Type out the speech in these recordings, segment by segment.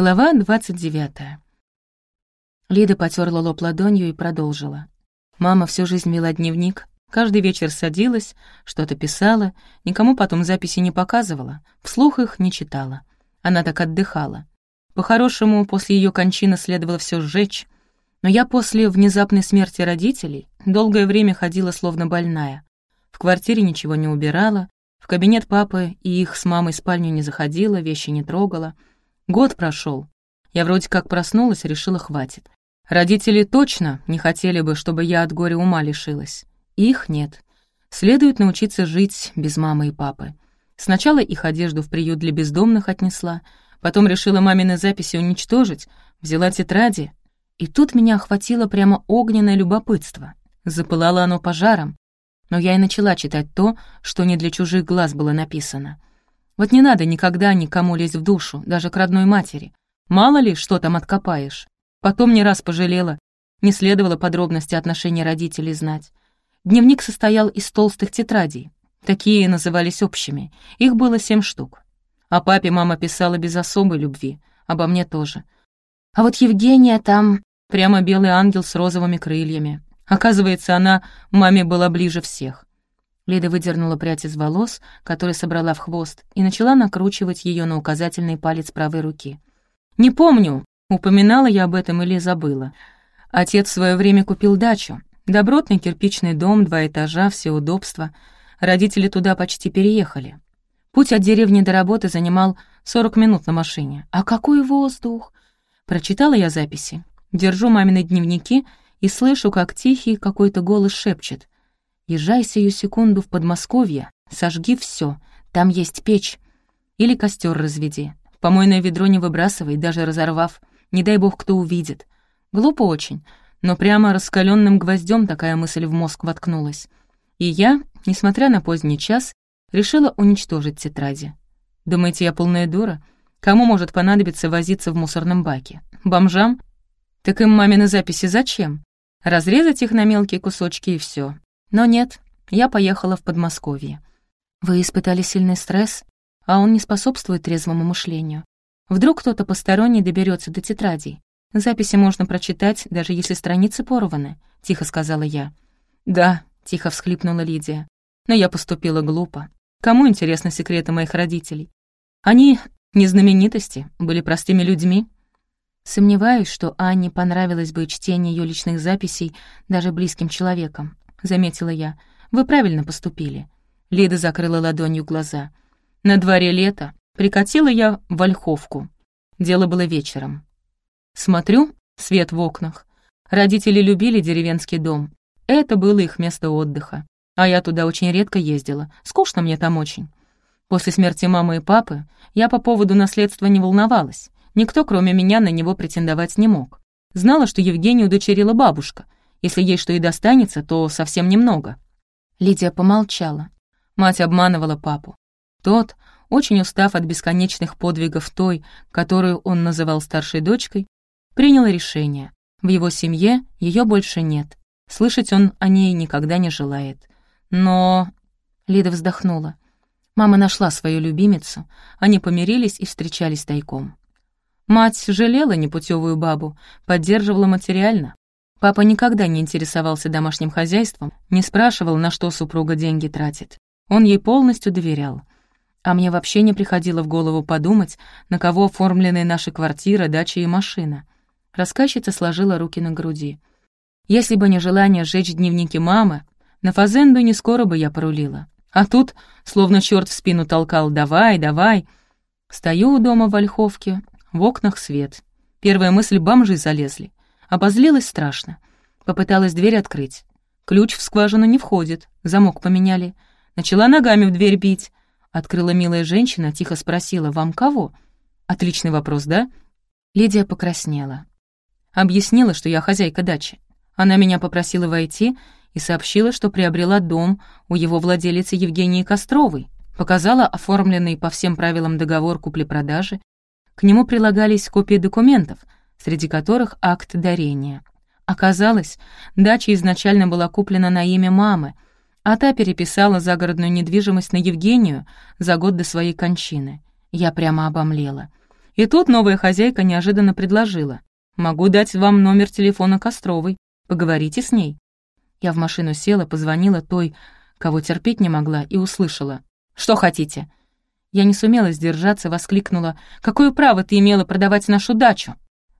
Глава 29. Лида потерла лоб ладонью и продолжила. Мама всю жизнь вела дневник, каждый вечер садилась, что-то писала, никому потом записи не показывала, вслух их не читала. Она так отдыхала. По-хорошему, после ее кончины следовало все сжечь, но я после внезапной смерти родителей долгое время ходила словно больная. В квартире ничего не убирала, в кабинет папы и их с мамой спальню не заходила, вещи не трогала — Год прошел. Я вроде как проснулась, решила, хватит. Родители точно не хотели бы, чтобы я от горя ума лишилась. Их нет. Следует научиться жить без мамы и папы. Сначала их одежду в приют для бездомных отнесла, потом решила мамины записи уничтожить, взяла тетради. И тут меня охватило прямо огненное любопытство. Запылало оно пожаром. Но я и начала читать то, что не для чужих глаз было написано. Вот не надо никогда никому лезть в душу, даже к родной матери. Мало ли, что там откопаешь. Потом не раз пожалела. Не следовало подробности отношений родителей знать. Дневник состоял из толстых тетрадей. Такие назывались общими. Их было семь штук. О папе мама писала без особой любви, обо мне тоже. А вот Евгения там прямо белый ангел с розовыми крыльями. Оказывается, она маме была ближе всех. Лида выдернула прядь из волос, который собрала в хвост, и начала накручивать ее на указательный палец правой руки. «Не помню, упоминала я об этом или забыла. Отец в свое время купил дачу. Добротный кирпичный дом, два этажа, все удобства. Родители туда почти переехали. Путь от деревни до работы занимал 40 минут на машине. А какой воздух! Прочитала я записи. Держу мамины дневники и слышу, как тихий какой-то голос шепчет — Езжай сию секунду в Подмосковье, сожги все, там есть печь. Или костер разведи. Помойное ведро не выбрасывай, даже разорвав. Не дай бог, кто увидит. Глупо очень, но прямо раскаленным гвоздем такая мысль в мозг воткнулась. И я, несмотря на поздний час, решила уничтожить тетради. Думаете, я полная дура? Кому может понадобиться возиться в мусорном баке? Бомжам? Так им мамины записи зачем? Разрезать их на мелкие кусочки и все. Но нет, я поехала в Подмосковье. Вы испытали сильный стресс, а он не способствует трезвому мышлению. Вдруг кто-то посторонний доберется до тетрадей. Записи можно прочитать, даже если страницы порваны, — тихо сказала я. «Да», — тихо всхлипнула Лидия. «Но я поступила глупо. Кому интересны секреты моих родителей? Они не знаменитости, были простыми людьми». Сомневаюсь, что Анне понравилось бы чтение ее личных записей даже близким человеком. — заметила я. «Вы правильно поступили». Лида закрыла ладонью глаза. «На дворе лето. Прикатила я в Ольховку. Дело было вечером. Смотрю, свет в окнах. Родители любили деревенский дом. Это было их место отдыха. А я туда очень редко ездила. Скучно мне там очень. После смерти мамы и папы я по поводу наследства не волновалась. Никто, кроме меня, на него претендовать не мог. Знала, что Евгению удочерила бабушка — если ей что и достанется, то совсем немного». Лидия помолчала. Мать обманывала папу. Тот, очень устав от бесконечных подвигов той, которую он называл старшей дочкой, принял решение. В его семье ее больше нет. Слышать он о ней никогда не желает. Но... Лида вздохнула. Мама нашла свою любимицу, они помирились и встречались тайком. Мать жалела непутевую бабу, поддерживала материально, Папа никогда не интересовался домашним хозяйством, не спрашивал, на что супруга деньги тратит. Он ей полностью доверял. А мне вообще не приходило в голову подумать, на кого оформлены наши квартира, дача и машина. Рассказчица сложила руки на груди. Если бы не желание сжечь дневники мамы, на фазенду не скоро бы я порулила. А тут, словно черт в спину толкал «давай, давай». Стою у дома в Ольховке, в окнах свет. Первая мысль — бомжи залезли. Обозлилась страшно. Попыталась дверь открыть. Ключ в скважину не входит, замок поменяли. Начала ногами в дверь бить. Открыла милая женщина, тихо спросила, «Вам кого?» Отличный вопрос, да? Лидия покраснела. Объяснила, что я хозяйка дачи. Она меня попросила войти и сообщила, что приобрела дом у его владелицы Евгении Костровой. Показала оформленный по всем правилам договор купли-продажи. К нему прилагались копии документов — среди которых акт дарения. Оказалось, дача изначально была куплена на имя мамы, а та переписала загородную недвижимость на Евгению за год до своей кончины. Я прямо обомлела. И тут новая хозяйка неожиданно предложила. «Могу дать вам номер телефона Костровой. Поговорите с ней». Я в машину села, позвонила той, кого терпеть не могла, и услышала. «Что хотите?» Я не сумела сдержаться, воскликнула. «Какое право ты имела продавать нашу дачу?»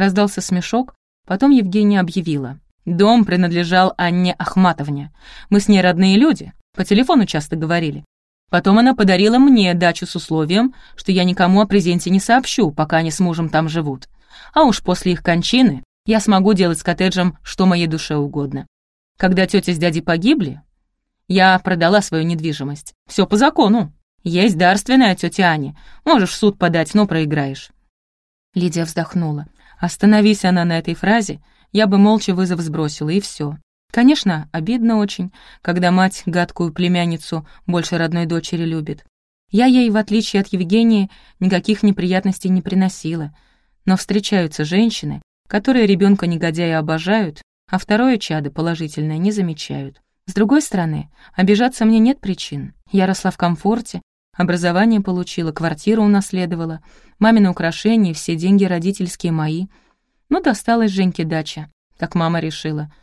Раздался смешок, потом Евгения объявила. «Дом принадлежал Анне Ахматовне. Мы с ней родные люди, по телефону часто говорили. Потом она подарила мне дачу с условием, что я никому о презенте не сообщу, пока они с мужем там живут. А уж после их кончины я смогу делать с коттеджем, что моей душе угодно. Когда тетя с дядей погибли, я продала свою недвижимость. Все по закону. Есть дарственная тетя Аня. Можешь в суд подать, но проиграешь». Лидия вздохнула. Остановись она на этой фразе, я бы молча вызов сбросила, и все. Конечно, обидно очень, когда мать гадкую племянницу больше родной дочери любит. Я ей, в отличие от Евгении, никаких неприятностей не приносила. Но встречаются женщины, которые ребенка негодяя обожают, а второе чадо положительное не замечают. С другой стороны, обижаться мне нет причин. Я росла в комфорте, образование получила, квартиру унаследовала, мамины украшения, все деньги родительские мои. Ну, досталась Женьке дача, так мама решила —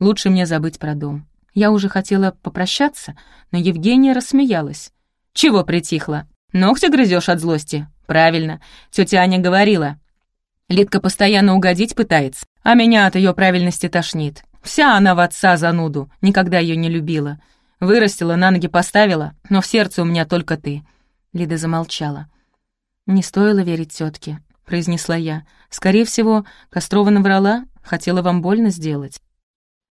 Лучше мне забыть про дом. Я уже хотела попрощаться, но Евгения рассмеялась. «Чего притихла? Ногти грызешь от злости?» «Правильно, тетя Аня говорила. Лидка постоянно угодить пытается, а меня от ее правильности тошнит. Вся она в отца зануду, никогда ее не любила. Вырастила, на ноги поставила, но в сердце у меня только ты». Лида замолчала. «Не стоило верить тетке», — произнесла я. «Скорее всего, Кострова наврала, хотела вам больно сделать».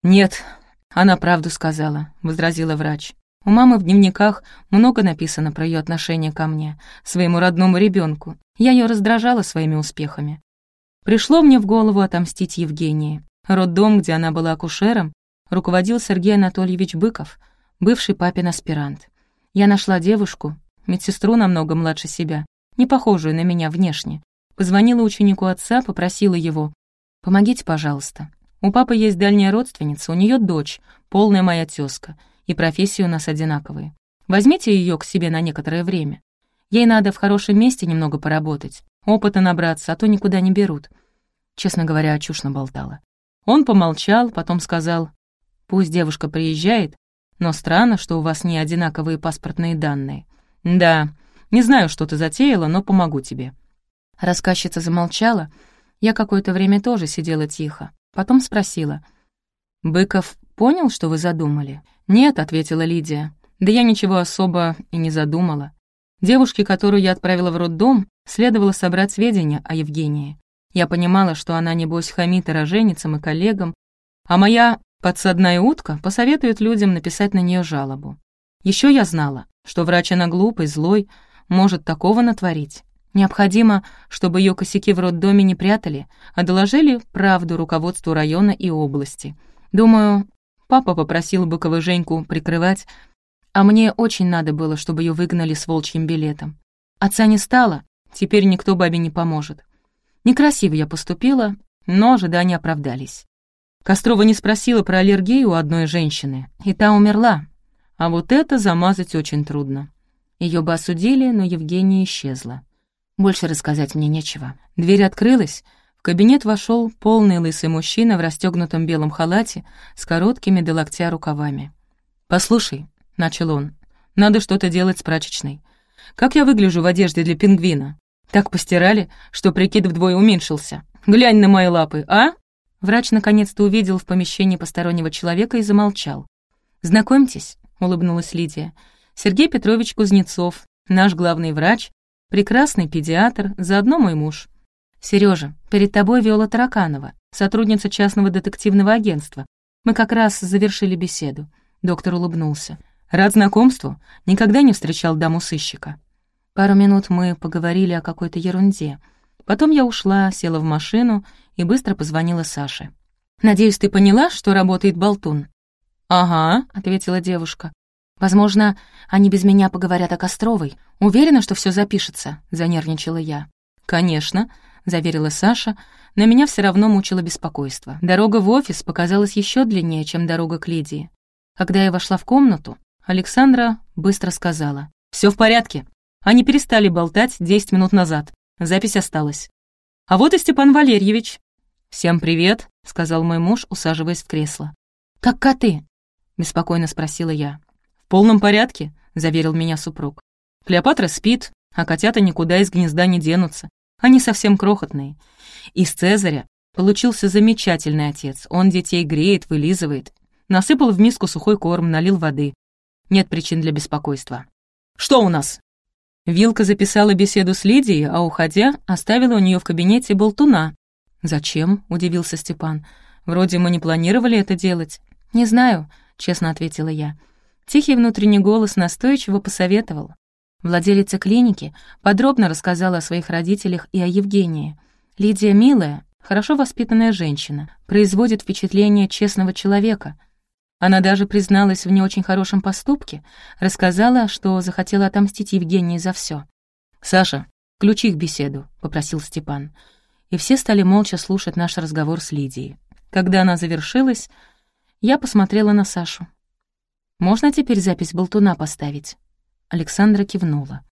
«Нет, она правду сказала», — возразила врач. «У мамы в дневниках много написано про ее отношение ко мне, своему родному ребенку. Я ее раздражала своими успехами. Пришло мне в голову отомстить Евгении. Роддом, где она была акушером, руководил Сергей Анатольевич Быков, бывший папин аспирант. Я нашла девушку, медсестру намного младше себя, не похожую на меня внешне. Позвонила ученику отца, попросила его «Помогите, пожалуйста, у папы есть дальняя родственница, у нее дочь, полная моя тезка, и профессии у нас одинаковые. Возьмите ее к себе на некоторое время. Ей надо в хорошем месте немного поработать, опыта набраться, а то никуда не берут. Честно говоря, чушь наболтала. Он помолчал, потом сказал, «Пусть девушка приезжает, но странно, что у вас не одинаковые паспортные данные. Да, не знаю, что ты затеяла, но помогу тебе». Рассказчица замолчала. Я какое-то время тоже сидела тихо. Потом спросила. «Быков понял, что вы задумали?» «Нет», — ответила Лидия. «Да я ничего особо и не задумала. Девушке, которую я отправила в роддом, следовало собрать сведения о Евгении. Я понимала, что она, небось, хамит и роженицам, и коллегам, а моя подсадная утка посоветует людям написать на нее жалобу. Еще я знала, что врач она глупый, злой, может такого натворить. Необходимо, чтобы ее косяки в роддоме не прятали, а доложили правду руководству района и области. Думаю, папа попросил Быкова Женьку прикрывать, а мне очень надо было, чтобы ее выгнали с волчьим билетом. Отца не стало, теперь никто бабе не поможет. Некрасиво я поступила, но ожидания оправдались. Кострова не спросила про аллергию у одной женщины, и та умерла. А вот это замазать очень трудно. Ее бы осудили, но Евгения исчезла. Больше рассказать мне нечего. Дверь открылась. В кабинет вошел полный лысый мужчина в расстегнутом белом халате с короткими до локтя рукавами. «Послушай», — начал он, — «надо что-то делать с прачечной. Как я выгляжу в одежде для пингвина? Так постирали, что прикид вдвое уменьшился. Глянь на мои лапы, а?» Врач наконец-то увидел в помещении постороннего человека и замолчал. «Знакомьтесь», — улыбнулась Лидия, — «Сергей Петрович Кузнецов, наш главный врач Прекрасный педиатр, заодно мой муж. Сережа, перед тобой Виола Тараканова, сотрудница частного детективного агентства. Мы как раз завершили беседу. Доктор улыбнулся. Рад знакомству. Никогда не встречал даму-сыщика. Пару минут мы поговорили о какой-то ерунде. Потом я ушла, села в машину и быстро позвонила Саше. «Надеюсь, ты поняла, что работает болтун?» «Ага», — ответила девушка. Возможно, они без меня поговорят о Костровой. Уверена, что все запишется», — занервничала я. «Конечно», — заверила Саша, но меня все равно мучило беспокойство. Дорога в офис показалась еще длиннее, чем дорога к Лидии. Когда я вошла в комнату, Александра быстро сказала. «Все в порядке. Они перестали болтать 10 минут назад. Запись осталась. А вот и Степан Валерьевич. «Всем привет», — сказал мой муж, усаживаясь в кресло. «Как коты?» — беспокойно спросила я. «В полном порядке», — заверил меня супруг. «Клеопатра спит, а котята никуда из гнезда не денутся. Они совсем крохотные. Из Цезаря получился замечательный отец. Он детей греет, вылизывает. Насыпал в миску сухой корм, налил воды. Нет причин для беспокойства. «Что у нас?» Вилка записала беседу с Лидией, а, уходя, оставила у нее в кабинете болтуна. «Зачем?» — удивился Степан. «Вроде мы не планировали это делать». «Не знаю», — честно ответила я. Тихий внутренний голос настойчиво посоветовал. Владелица клиники подробно рассказала о своих родителях и о Евгении. Лидия милая, хорошо воспитанная женщина, производит впечатление честного человека. Она даже призналась в не очень хорошем поступке, рассказала, что захотела отомстить Евгении за все. «Саша, включи их беседу», — попросил Степан. И все стали молча слушать наш разговор с Лидией. Когда она завершилась, я посмотрела на Сашу. «Можно теперь запись болтуна поставить?» Александра кивнула.